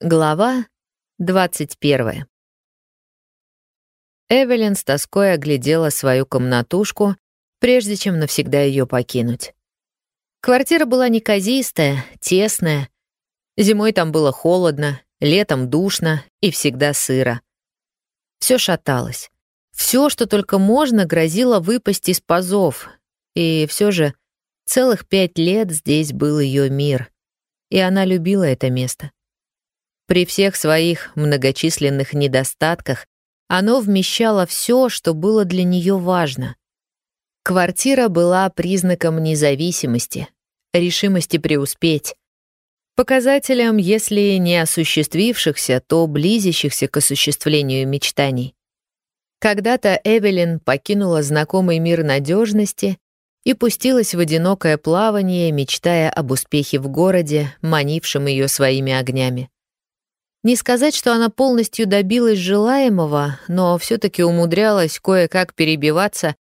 Глава 21. Эвелин с тоской оглядела свою комнатушку, прежде чем навсегда ее покинуть. Квартира была неказистая, тесная. Зимой там было холодно, летом душно и всегда сыро. Все шаталось. Все, что только можно, грозило выпасть из пазов. И все же целых пять лет здесь был ее мир. И она любила это место. При всех своих многочисленных недостатках оно вмещало все, что было для нее важно. Квартира была признаком независимости, решимости преуспеть, показателем, если не осуществившихся, то близящихся к осуществлению мечтаний. Когда-то Эвелин покинула знакомый мир надежности и пустилась в одинокое плавание, мечтая об успехе в городе, манившем ее своими огнями. Не сказать, что она полностью добилась желаемого, но все таки умудрялась кое-как перебиваться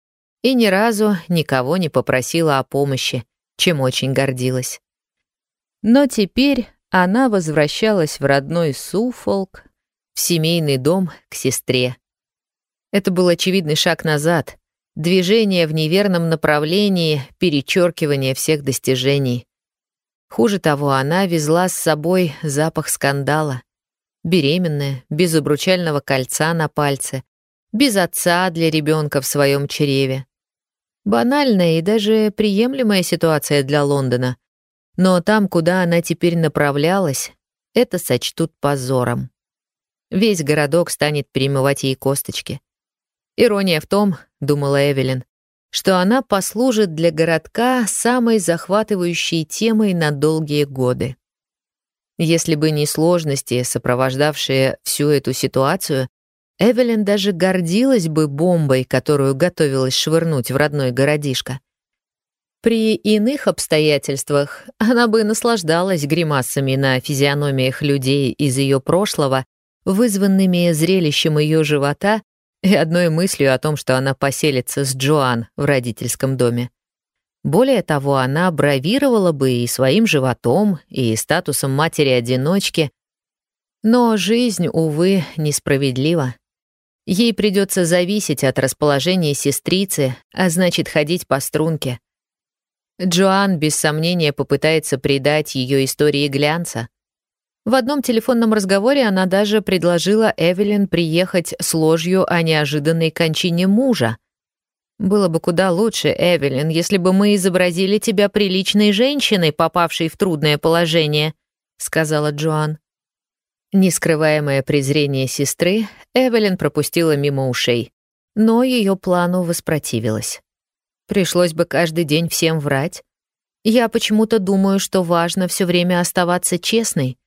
и ни разу никого не попросила о помощи, чем очень гордилась. Но теперь она возвращалась в родной Суфолк, в семейный дом к сестре. Это был очевидный шаг назад, движение в неверном направлении, перечеркивание всех достижений. Хуже того, она везла с собой запах скандала — беременная, без обручального кольца на пальце, без отца для ребенка в своем чреве. Банальная и даже приемлемая ситуация для Лондона. Но там, куда она теперь направлялась, это сочтут позором. Весь городок станет перемывать ей косточки. Ирония в том, думала Эвелин, что она послужит для городка самой захватывающей темой на долгие годы. Если бы не сложности, сопровождавшие всю эту ситуацию, Эвелин даже гордилась бы бомбой, которую готовилась швырнуть в родной городишко. При иных обстоятельствах она бы наслаждалась гримасами на физиономиях людей из ее прошлого, вызванными зрелищем ее живота и одной мыслью о том, что она поселится с Джоан в родительском доме. Более того, она бравировала бы и своим животом, и статусом матери-одиночки. Но жизнь, увы, несправедлива. Ей придется зависеть от расположения сестрицы, а значит, ходить по струнке. Джоан, без сомнения, попытается придать ее истории глянца. В одном телефонном разговоре она даже предложила Эвелин приехать с ложью о неожиданной кончине мужа — было бы куда лучше, Эвелин, если бы мы изобразили тебя приличной женщиной, попавшей в трудное положение», — сказала Джоан. Нескрываемое презрение сестры Эвелин пропустила мимо ушей, но ее плану воспротивилась. Пришлось бы каждый день всем врать. Я почему-то думаю, что важно все время оставаться честной.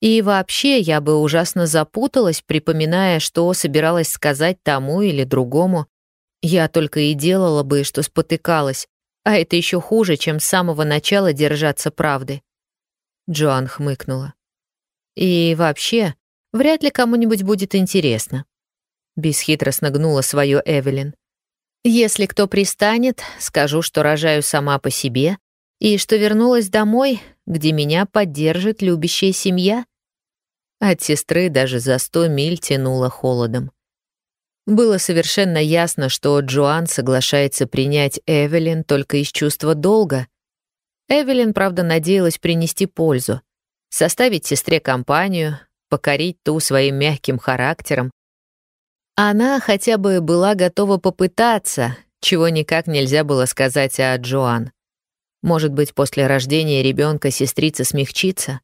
И вообще я бы ужасно запуталась, припоминая, что собиралась сказать тому или другому. Я только и делала бы, что спотыкалась, а это еще хуже, чем с самого начала держаться правды. Джоан хмыкнула. И вообще, вряд ли кому-нибудь будет интересно. Бесхитростно гнула свое Эвелин. Если кто пристанет, скажу, что рожаю сама по себе и что вернулась домой, где меня поддержит любящая семья. От сестры даже за сто миль тянуло холодом. Было совершенно ясно, что Джоан соглашается принять Эвелин только из чувства долга. Эвелин, правда, надеялась принести пользу, составить сестре компанию, покорить ту своим мягким характером. Она хотя бы была готова попытаться, чего никак нельзя было сказать о Джоан. Может быть, после рождения ребенка сестрица смягчится —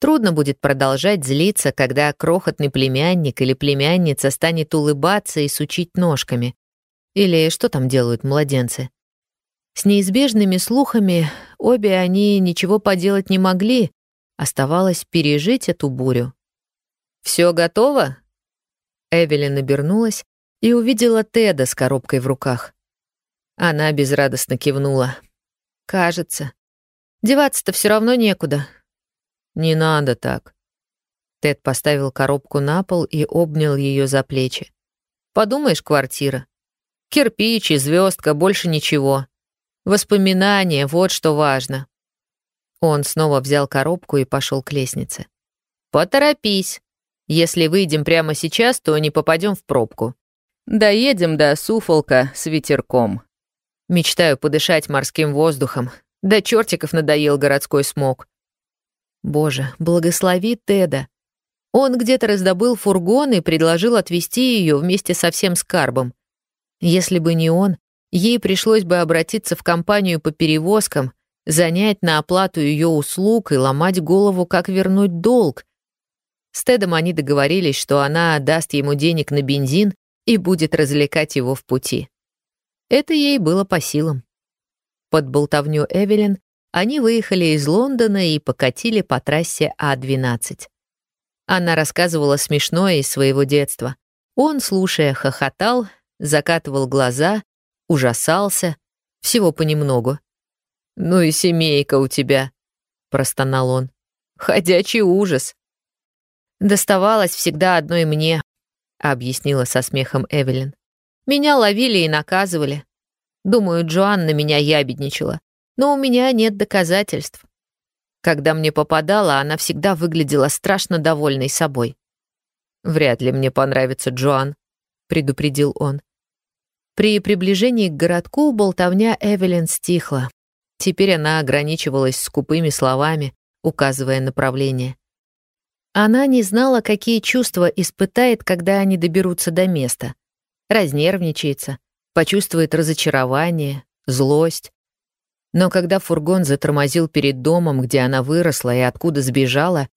Трудно будет продолжать злиться, когда крохотный племянник или племянница станет улыбаться и сучить ножками. Или что там делают младенцы? С неизбежными слухами обе они ничего поделать не могли, оставалось пережить эту бурю. Все готово?» Эвелин обернулась и увидела Теда с коробкой в руках. Она безрадостно кивнула. «Кажется. Деваться-то все равно некуда. «Не надо так». Тед поставил коробку на пол и обнял ее за плечи. «Подумаешь, квартира. Кирпич и звездка, больше ничего. Воспоминания, вот что важно». Он снова взял коробку и пошел к лестнице. Поторопись. Если выйдем прямо сейчас, то не попадем в пробку. Доедем до Суфолка с ветерком. Мечтаю подышать морским воздухом. Да чертиков надоел городской смог. Боже, благослови Теда. Он где-то раздобыл фургон и предложил отвезти ее вместе со всем скарбом. Если бы не он, ей пришлось бы обратиться в компанию по перевозкам, занять на оплату ее услуг и ломать голову, как вернуть долг. С Тедом они договорились, что она даст ему денег на бензин и будет развлекать его в пути. Это ей было по силам. Под болтовню Эвелин они выехали из Лондона и покатили по трассе А-12. Она рассказывала смешное из своего детства. Он, слушая, хохотал, закатывал глаза, ужасался, всего понемногу. «Ну и семейка у тебя», — простонал он. «Ходячий ужас». «Доставалось всегда одной мне», — объяснила со смехом Эвелин. «Меня ловили и наказывали. Думаю, Джоанна меня ябедничала, но у меня нет доказательств. Когда мне попадала, она всегда выглядела страшно довольной собой. «Вряд ли мне понравится Джоан», — предупредил он. При приближении к городку болтовня Эвелин стихла. Теперь она ограничивалась скупыми словами, указывая направление. Она не знала, какие чувства испытает, когда они доберутся до места. Разнервничается, почувствует разочарование, злость. Но когда фургон затормозил перед домом, где она выросла и откуда сбежала,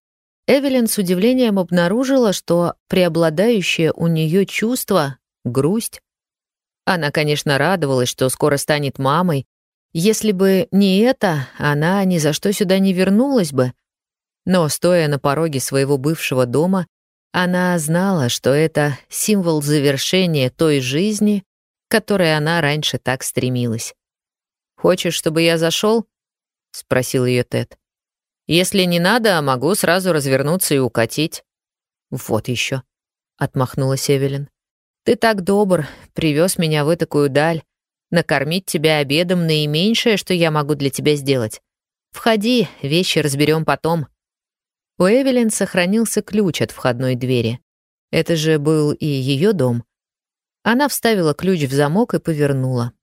Эвелин с удивлением обнаружила, что преобладающее у нее чувство — грусть. Она, конечно, радовалась, что скоро станет мамой, если бы не это, она ни за что сюда не вернулась бы. Но, стоя на пороге своего бывшего дома, она знала, что это символ завершения той жизни, к которой она раньше так стремилась. «Хочешь, чтобы я зашел? спросил ее Тед. «Если не надо, могу сразу развернуться и укатить». «Вот еще, отмахнулась Эвелин. «Ты так добр, привез меня в такую даль. Накормить тебя обедом — наименьшее, что я могу для тебя сделать. Входи, вещи разберем потом». У Эвелин сохранился ключ от входной двери. Это же был и ее дом. Она вставила ключ в замок и повернула.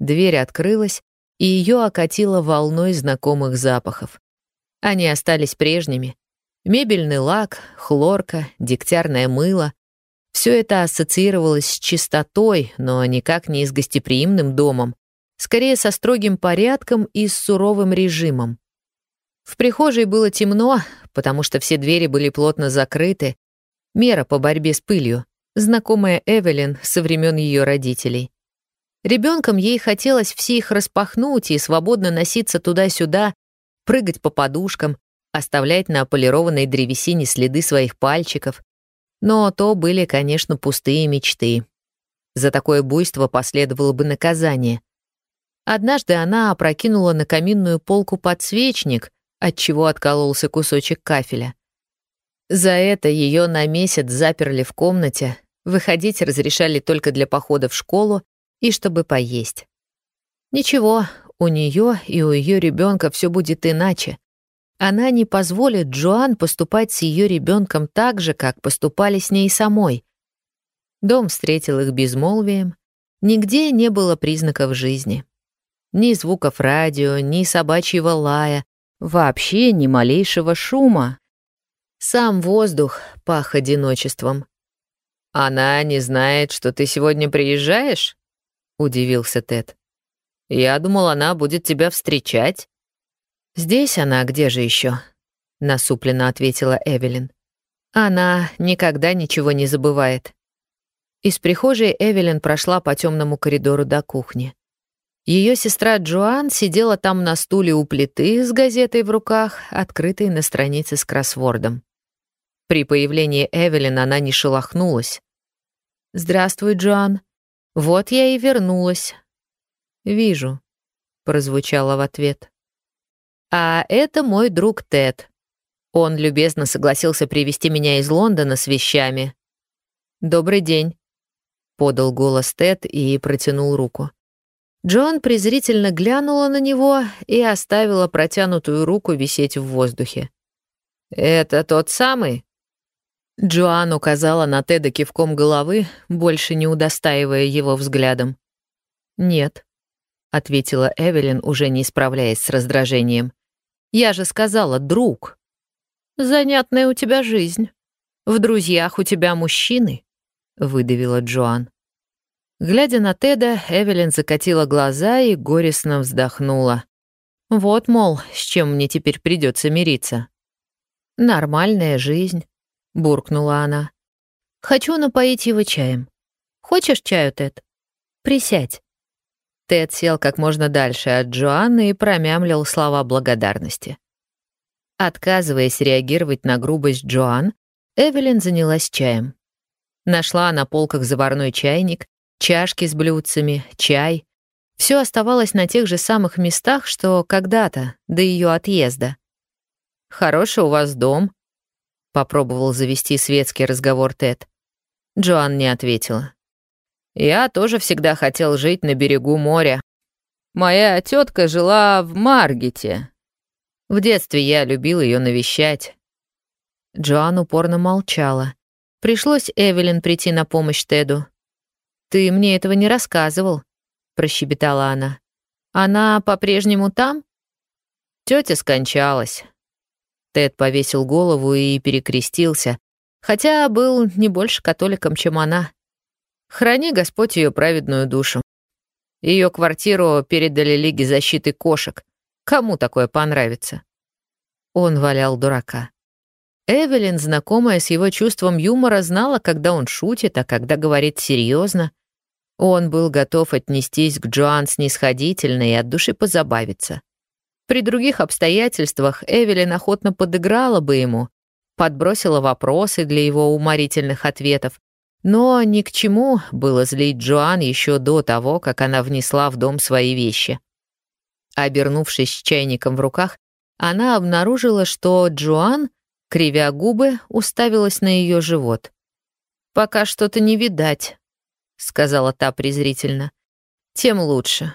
Дверь открылась, и ее окатило волной знакомых запахов. Они остались прежними. Мебельный лак, хлорка, дегтярное мыло, все это ассоциировалось с чистотой, но никак не с гостеприимным домом, скорее со строгим порядком и с суровым режимом. В прихожей было темно, потому что все двери были плотно закрыты. Мера по борьбе с пылью, знакомая Эвелин со времен ее родителей. Ребенком ей хотелось все их распахнуть и свободно носиться туда-сюда, прыгать по подушкам, оставлять на полированной древесине следы своих пальчиков, но то были, конечно, пустые мечты. За такое буйство последовало бы наказание. Однажды она опрокинула на каминную полку подсвечник, от чего откололся кусочек кафеля. За это ее на месяц заперли в комнате, выходить разрешали только для похода в школу и чтобы поесть. Ничего, у нее и у ее ребенка все будет иначе. Она не позволит Джоан поступать с ее ребенком так же, как поступали с ней самой. Дом встретил их безмолвием. Нигде не было признаков жизни. Ни звуков радио, ни собачьего лая, вообще ни малейшего шума. Сам воздух пах одиночеством. «Она не знает, что ты сегодня приезжаешь?» — удивился Тед. «Я думал, она будет тебя встречать». «Здесь она, где же еще? насупленно ответила Эвелин. «Она никогда ничего не забывает». Из прихожей Эвелин прошла по темному коридору до кухни. Ее сестра Джоан сидела там на стуле у плиты с газетой в руках, открытой на странице с кроссвордом. При появлении Эвелин она не шелохнулась. «Здравствуй, Джоан. Вот я и вернулась». «Вижу», — прозвучало в ответ. А это мой друг Тед. Он любезно согласился привести меня из Лондона с вещами. «Добрый день», — подал голос Тед и протянул руку. Джон презрительно глянула на него и оставила протянутую руку висеть в воздухе. «Это тот самый?» Джоан указала на Теда кивком головы, больше не удостаивая его взглядом. «Нет», — ответила Эвелин, уже не справляясь с раздражением. «Я же сказала, друг». «Занятная у тебя жизнь. В друзьях у тебя мужчины», — выдавила Джоан. Глядя на Теда, Эвелин закатила глаза и горестно вздохнула. «Вот, мол, с чем мне теперь придется мириться». «Нормальная жизнь», — буркнула она. «Хочу напоить его чаем. Хочешь чаю, Тед? Присядь». Тед сел как можно дальше от Джоанны и промямлил слова благодарности. Отказываясь реагировать на грубость Джоан, Эвелин занялась чаем. Нашла на полках заварной чайник, чашки с блюдцами, чай. Все оставалось на тех же самых местах, что когда-то, до ее отъезда. «Хороший у вас дом», — попробовал завести светский разговор Тед. Джоан не ответила. «Я тоже всегда хотел жить на берегу моря. Моя тетка жила в Маргете. В детстве я любил ее навещать». Джоан упорно молчала. Пришлось Эвелин прийти на помощь Теду. «Ты мне этого не рассказывал», — прощебетала она. «Она по-прежнему там?» Тетя скончалась. Тед повесил голову и перекрестился, хотя был не больше католиком, чем она. Храни Господь ее праведную душу. Ее квартиру передали Лиге защиты кошек. Кому такое понравится? Он валял дурака. Эвелин, знакомая с его чувством юмора, знала, когда он шутит, а когда говорит серьезно. Он был готов отнестись к Джоан снисходительно и от души позабавиться. При других обстоятельствах Эвелин охотно подыграла бы ему, подбросила вопросы для его уморительных ответов, но ни к чему было злить Джоан еще до того, как она внесла в дом свои вещи. Обернувшись с чайником в руках, она обнаружила, что Джоан, кривя губы, уставилась на ее живот. «Пока что-то не видать», — сказала та презрительно. «Тем лучше.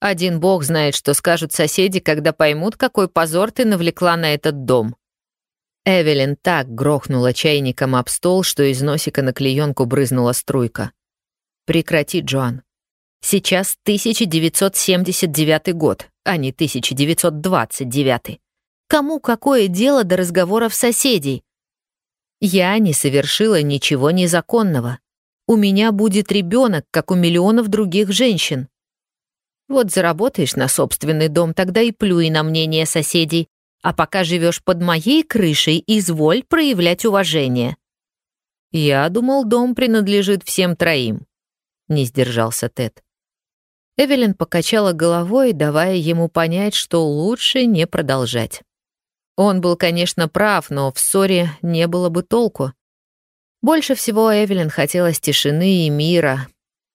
Один бог знает, что скажут соседи, когда поймут, какой позор ты навлекла на этот дом». Эвелин так грохнула чайником об стол, что из носика на клеенку брызнула струйка. «Прекрати, Джоан. Сейчас 1979 год, а не 1929. Кому какое дело до разговоров соседей? Я не совершила ничего незаконного. У меня будет ребенок, как у миллионов других женщин. Вот заработаешь на собственный дом, тогда и плюй на мнение соседей. А пока живешь под моей крышей, изволь проявлять уважение. Я думал, дом принадлежит всем троим. Не сдержался Тед. Эвелин покачала головой, давая ему понять, что лучше не продолжать. Он был, конечно, прав, но в ссоре не было бы толку. Больше всего Эвелин хотелось тишины и мира,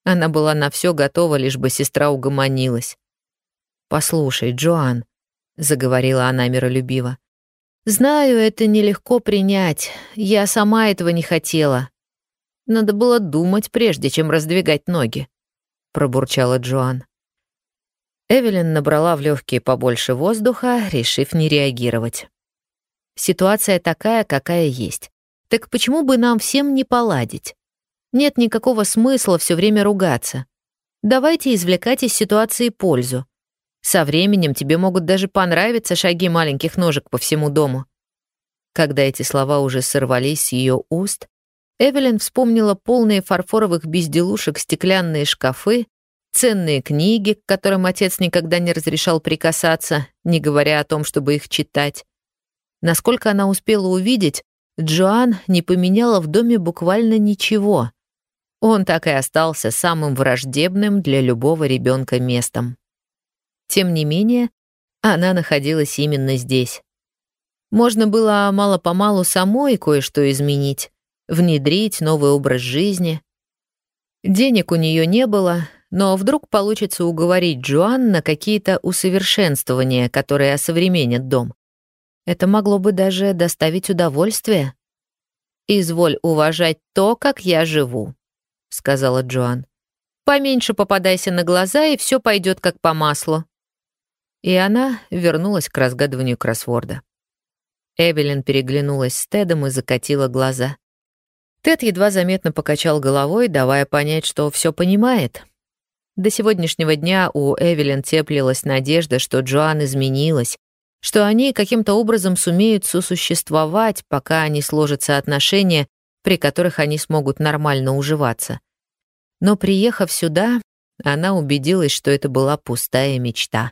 она была на все готова, лишь бы сестра угомонилась. «Послушай, Джоан», — заговорила она миролюбиво, «знаю, это нелегко принять. Я сама этого не хотела. Надо было думать, прежде чем раздвигать ноги», — пробурчала Джоан. Эвелин набрала в легкие побольше воздуха, решив не реагировать. Ситуация такая, какая есть. Так почему бы нам всем не поладить? Нет никакого смысла все время ругаться. Давайте извлекать из ситуации пользу. Со временем тебе могут даже понравиться шаги маленьких ножек по всему дому. Когда эти слова уже сорвались с ее уст, Эвелин вспомнила полные фарфоровых безделушек стеклянные шкафы, ценные книги, к которым отец никогда не разрешал прикасаться, не говоря о том, чтобы их читать. Насколько она успела увидеть, Джоан не поменяла в доме буквально ничего. Он так и остался самым враждебным для любого ребенка местом. Тем не менее, она находилась именно здесь. Можно было мало-помалу самой кое-что изменить, внедрить новый образ жизни. Денег у нее не было, но вдруг получится уговорить Джоан на какие-то усовершенствования, которые осовременят дом. Это могло бы даже доставить удовольствие. «Изволь уважать то, как я живу», сказала Джоан. «Поменьше попадайся на глаза, и все пойдет как по маслу». И она вернулась к разгадыванию кроссворда. Эвелин переглянулась с Тедом и закатила глаза. Тед едва заметно покачал головой, давая понять, что все понимает. До сегодняшнего дня у Эвелин теплилась надежда, что Джоан изменилась, что они каким-то образом сумеют сосуществовать, пока не сложатся отношения, при которых они смогут нормально уживаться. Но приехав сюда, она убедилась, что это была пустая мечта.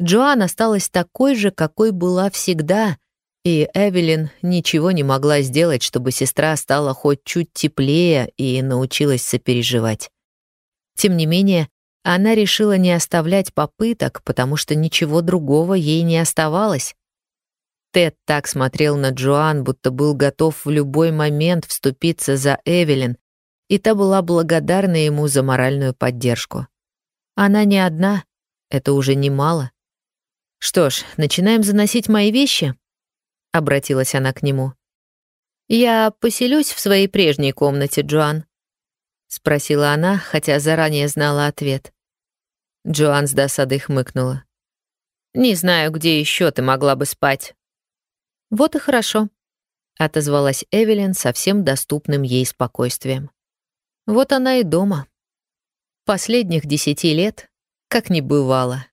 Джоан осталась такой же, какой была всегда, и Эвелин ничего не могла сделать, чтобы сестра стала хоть чуть теплее и научилась сопереживать. Тем не менее, она решила не оставлять попыток, потому что ничего другого ей не оставалось. Тед так смотрел на Джоан, будто был готов в любой момент вступиться за Эвелин, и та была благодарна ему за моральную поддержку. Она не одна, это уже немало. «Что ж, начинаем заносить мои вещи?» — обратилась она к нему. «Я поселюсь в своей прежней комнате, Джоан», — спросила она, хотя заранее знала ответ. Джоан с досадой хмыкнула. «Не знаю, где еще ты могла бы спать». «Вот и хорошо», — отозвалась Эвелин совсем доступным ей спокойствием. Вот она и дома. Последних десяти лет как не бывало.